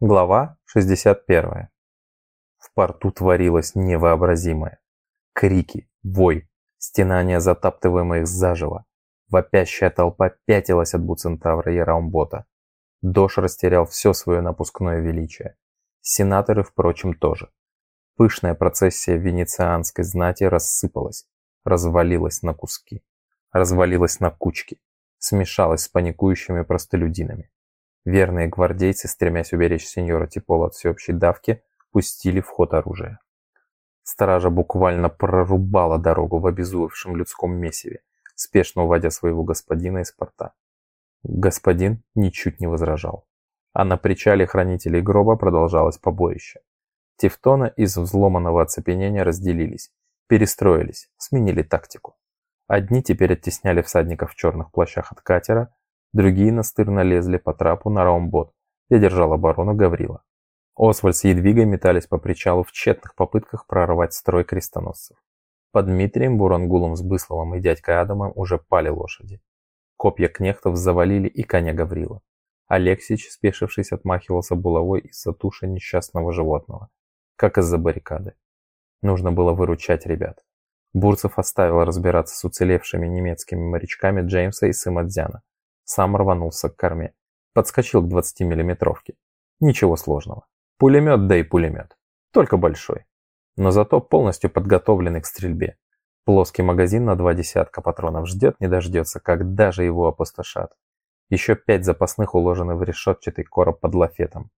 Глава 61. В порту творилось невообразимое. Крики, вой, стенания затаптываемых заживо. Вопящая толпа пятилась от Буцентавра и Раумбота. Дош растерял все свое напускное величие. Сенаторы, впрочем, тоже. Пышная процессия венецианской знати рассыпалась, развалилась на куски, развалилась на кучки, смешалась с паникующими простолюдинами. Верные гвардейцы, стремясь уберечь сеньора Типола от всеобщей давки, пустили в ход оружие. Стража буквально прорубала дорогу в обезумевшем людском месиве, спешно уводя своего господина из порта. Господин ничуть не возражал. А на причале хранителей гроба продолжалось побоище. Тевтона из взломанного оцепенения разделились, перестроились, сменили тактику. Одни теперь оттесняли всадников в черных плащах от катера, другие настырно лезли по трапу на раумбот, где держал оборону Гаврила. Освальд с Едвигой метались по причалу в тщетных попытках прорвать строй крестоносцев. Под Дмитрием, Бурангулом с Бысловым и дядькой Адамом уже пали лошади. Копья кнехтов завалили и коня Гаврила. Алексич, спешившись, отмахивался булавой из-за туши несчастного животного, как из-за баррикады. Нужно было выручать ребят. Бурцев оставил разбираться с уцелевшими немецкими морячками Джеймса и Сымадзяна. Сам рванулся к корме. Подскочил к 20-миллиметровке. Ничего сложного. Пулемет, да и пулемет. Только большой. Но зато полностью подготовленный к стрельбе. Плоский магазин на два десятка патронов ждет не дождется, когда же его опустошат. Еще пять запасных уложены в решетчатый короб под лафетом.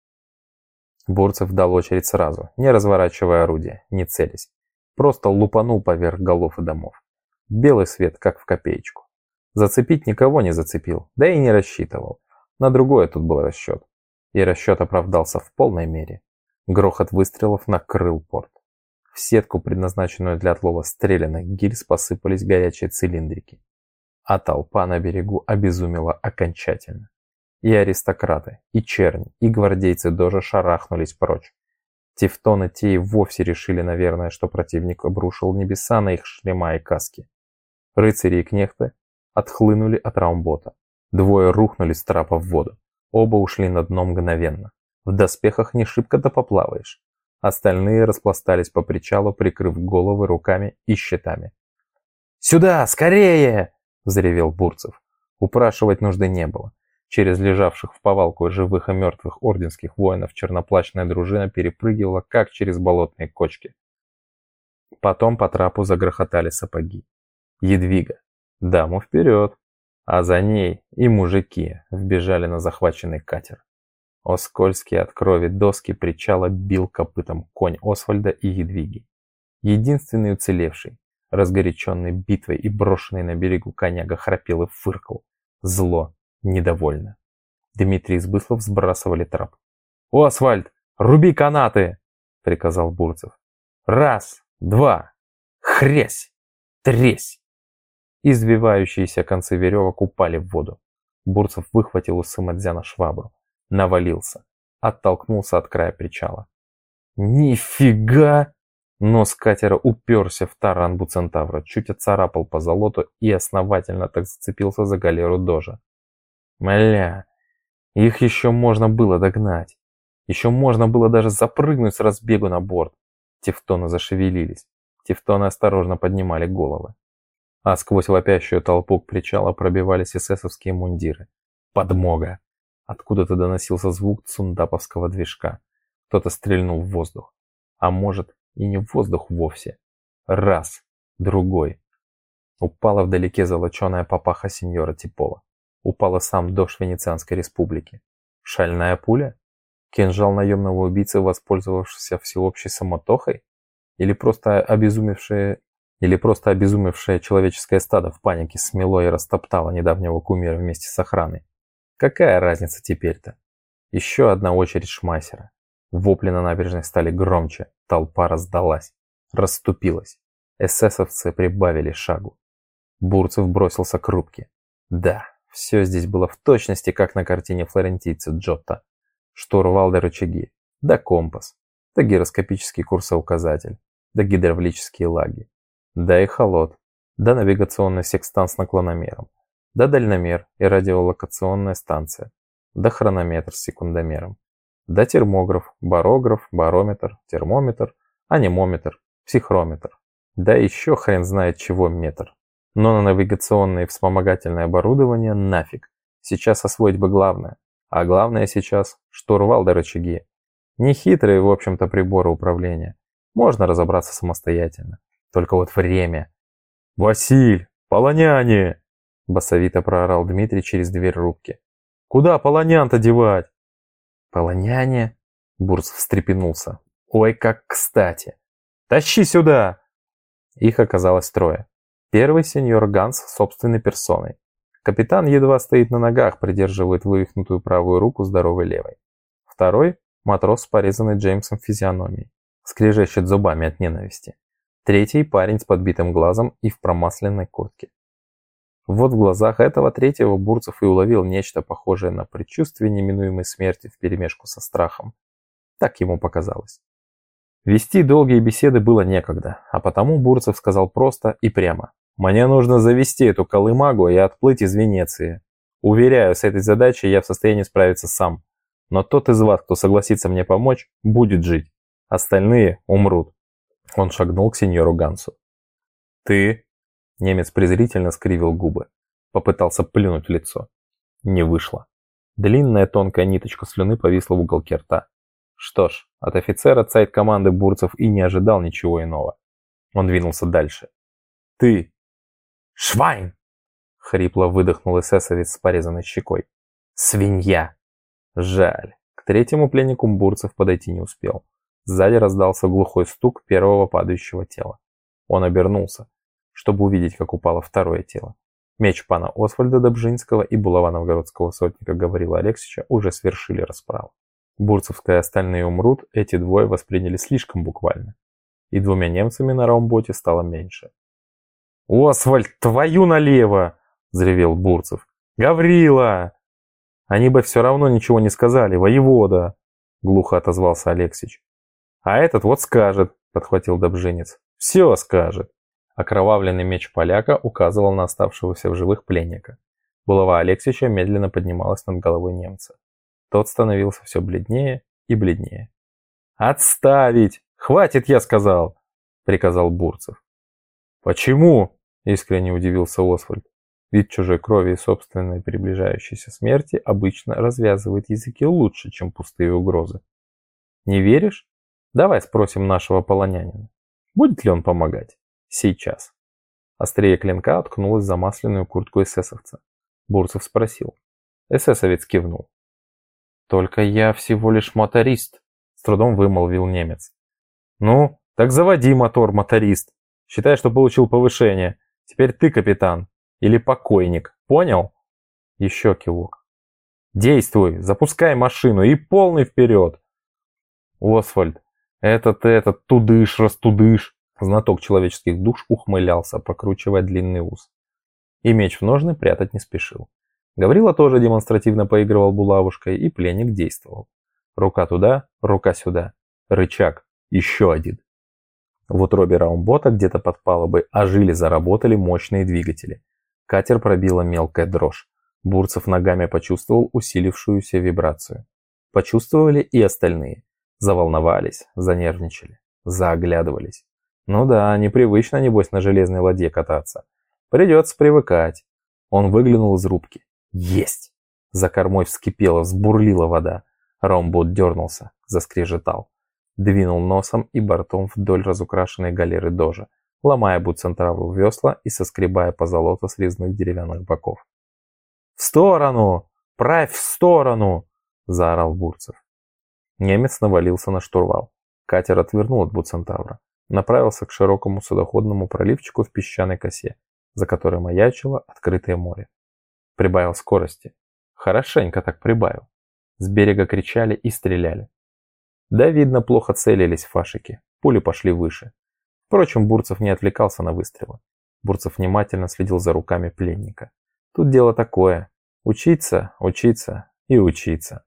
Бурцев дал очередь сразу, не разворачивая орудие, не целясь. Просто лупанул поверх голов и домов. Белый свет, как в копеечку. Зацепить никого не зацепил, да и не рассчитывал. На другое тут был расчет и расчет оправдался в полной мере. Грохот выстрелов накрыл порт. В сетку, предназначенную для отлова стрелянных гильз, посыпались горячие цилиндрики. А толпа на берегу обезумела окончательно. И аристократы, и черни, и гвардейцы тоже шарахнулись прочь. Тевтоны те и вовсе решили, наверное, что противник обрушил небеса на их шлема и каски. Рыцари и кнехты отхлынули от раумбота. Двое рухнули с трапа в воду. Оба ушли на дно мгновенно. В доспехах не шибко-то поплаваешь. Остальные распластались по причалу, прикрыв головы руками и щитами. «Сюда, скорее!» – взревел Бурцев. Упрашивать нужды не было. Через лежавших в повалку живых и мертвых орденских воинов черноплачная дружина перепрыгивала, как через болотные кочки. Потом по трапу загрохотали сапоги. Едвига. Даму вперед! а за ней и мужики вбежали на захваченный катер. О скользкие от крови доски причала бил копытом конь Освальда и Едвиги. Единственный уцелевший, разгоряченный битвой и брошенный на берегу коняга храпел и фыркал. Зло, недовольно. Дмитрий и Сбыслов сбрасывали трап. «Освальд, руби канаты!» — приказал Бурцев. «Раз, два, хрясь, тресь!» Извивающиеся концы веревок упали в воду. Бурцев выхватил у Сымадзяна швабру. Навалился. Оттолкнулся от края причала. «Нифига!» Нос катера уперся в таран Буцентавра, чуть отцарапал по золоту и основательно так зацепился за галеру Дожа. Мля, их еще можно было догнать. Еще можно было даже запрыгнуть с разбегу на борт. Тевтоны зашевелились. Тевтоны осторожно поднимали головы а сквозь вопящую толпу к причалу пробивались эсэсовские мундиры. Подмога! Откуда-то доносился звук цундаповского движка. Кто-то стрельнул в воздух. А может, и не в воздух вовсе. Раз, другой. Упала вдалеке золоченая папаха сеньора Типола. Упала сам дождь Венецианской республики. Шальная пуля? Кинжал наемного убийцы, воспользовавшийся всеобщей самотохой? Или просто обезумевшие или просто обезумевшее человеческое стадо в панике смело и растоптало недавнего кумира вместе с охраной. Какая разница теперь-то? Еще одна очередь шмайсера. Вопли на набережной стали громче, толпа раздалась, расступилась. Эсэсовцы прибавили шагу. Бурцев бросился к рубке. Да, все здесь было в точности, как на картине флорентийца Джотто. Штурвал до рычаги, да компас, да гироскопический курсоуказатель, да гидравлические лаги да эхолот, да навигационный секстант с наклономером, да дальномер и радиолокационная станция, да хронометр с секундомером, Да термограф, барограф, барометр, термометр, анимометр, психрометр. Да еще хрен знает чего метр. Но на навигационное и вспомогательное оборудование нафиг. Сейчас освоить бы главное. А главное сейчас – штурвал да рычаги. Нехитрые, в общем-то, приборы управления. Можно разобраться самостоятельно. Только вот время. «Василь! Полоняне!» – басовито проорал Дмитрий через дверь рубки. «Куда полонян-то девать?» «Полоняне?» – Бурс встрепенулся. «Ой, как кстати! Тащи сюда!» Их оказалось трое. Первый сеньор Ганс собственной персоной. Капитан едва стоит на ногах, придерживает вывихнутую правую руку здоровой левой. Второй – матрос с порезанной Джеймсом физиономией, скрежещет зубами от ненависти. Третий – парень с подбитым глазом и в промасленной куртке. Вот в глазах этого третьего Бурцев и уловил нечто похожее на предчувствие неминуемой смерти вперемешку со страхом. Так ему показалось. Вести долгие беседы было некогда, а потому Бурцев сказал просто и прямо. Мне нужно завести эту колымагу и отплыть из Венеции. Уверяю, с этой задачей я в состоянии справиться сам. Но тот из вас, кто согласится мне помочь, будет жить. Остальные умрут. Он шагнул к сеньору Гансу. «Ты?» Немец презрительно скривил губы. Попытался плюнуть в лицо. Не вышло. Длинная тонкая ниточка слюны повисла в уголке рта. Что ж, от офицера цайт команды Бурцев и не ожидал ничего иного. Он двинулся дальше. «Ты!» «Швайн!» — хрипло выдохнул эсэсовец с порезанной щекой. «Свинья!» Жаль. К третьему пленнику Бурцев подойти не успел. Сзади раздался глухой стук первого падающего тела. Он обернулся, чтобы увидеть, как упало второе тело. Меч пана Освальда Добжинского и булава новгородского сотника Гаврила Алексича уже свершили расправу. Бурцевская и остальные умрут, эти двое восприняли слишком буквально. И двумя немцами на раумботе стало меньше. «Освальд, твою налево!» – взревел Бурцев. «Гаврила!» «Они бы все равно ничего не сказали, воевода!» – глухо отозвался Алексич. «А этот вот скажет», – подхватил Добжинец. «Все скажет». Окровавленный меч поляка указывал на оставшегося в живых пленника. Булава Алексича медленно поднималась над головой немца. Тот становился все бледнее и бледнее. «Отставить! Хватит, я сказал!» – приказал Бурцев. «Почему?» Искренне удивился Освальд. Вид чужой крови и собственной приближающейся смерти обычно развязывает языки лучше, чем пустые угрозы. Не веришь? Давай спросим нашего полонянина. Будет ли он помогать? Сейчас. Острее клинка откнулась за масляную куртку эсэсовца. Бурцев спросил. Эсэсовец кивнул. «Только я всего лишь моторист», — с трудом вымолвил немец. «Ну, так заводи мотор, моторист. Считай, что получил повышение. Теперь ты капитан. Или покойник. Понял? Еще кивок. Действуй, запускай машину и полный вперед. Освальд, этот, этот, тудыш, растудыш. Знаток человеческих душ ухмылялся, покручивая длинный ус. И меч в ножны прятать не спешил. Гаврила тоже демонстративно поигрывал булавушкой, и пленник действовал. Рука туда, рука сюда. Рычаг. Еще один. В утробе раумбота где-то под палубой ожили, заработали мощные двигатели. Катер пробила мелкая дрожь. Бурцев ногами почувствовал усилившуюся вибрацию. Почувствовали и остальные. Заволновались, занервничали, зааглядывались. Ну да, непривычно, небось, на железной ладье кататься. Придется привыкать. Он выглянул из рубки. Есть! За кормой вскипела, взбурлила вода. Ромбот дернулся, заскрежетал двинул носом и бортом вдоль разукрашенной галеры дожа, ломая буцентраву весла и соскребая по золоту с резных деревянных боков. «В сторону! Правь в сторону!» – заорал Бурцев. Немец навалился на штурвал. Катер отвернул от буцентавра, направился к широкому судоходному проливчику в песчаной косе, за которой маячило открытое море. Прибавил скорости. Хорошенько так прибавил. С берега кричали и стреляли. Да, видно, плохо целились фашики. Пули пошли выше. Впрочем, Бурцев не отвлекался на выстрелы. Бурцев внимательно следил за руками пленника. Тут дело такое. Учиться, учиться и учиться.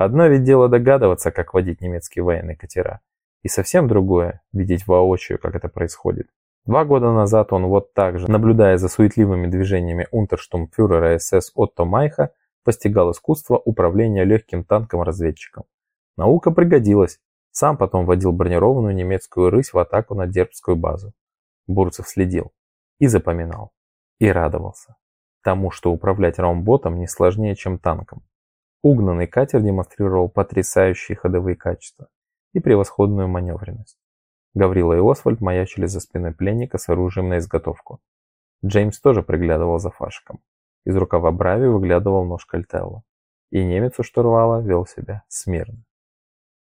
Одно ведь дело догадываться, как водить немецкие военные катера. И совсем другое – видеть воочию, как это происходит. Два года назад он вот так же, наблюдая за суетливыми движениями унтерштумфюрера СС Отто Майха, постигал искусство управления легким танком-разведчиком. Наука пригодилась. Сам потом водил бронированную немецкую рысь в атаку на Дербскую базу. Бурцев следил. И запоминал. И радовался. Тому, что управлять раумботом не сложнее, чем танком. Угнанный катер демонстрировал потрясающие ходовые качества и превосходную маневренность. Гаврила и Освальд маячили за спиной пленника с оружием на изготовку. Джеймс тоже приглядывал за фашиком. Из рукава Брави выглядывал нож Кальтелла. И немец у штурвала вел себя смирно.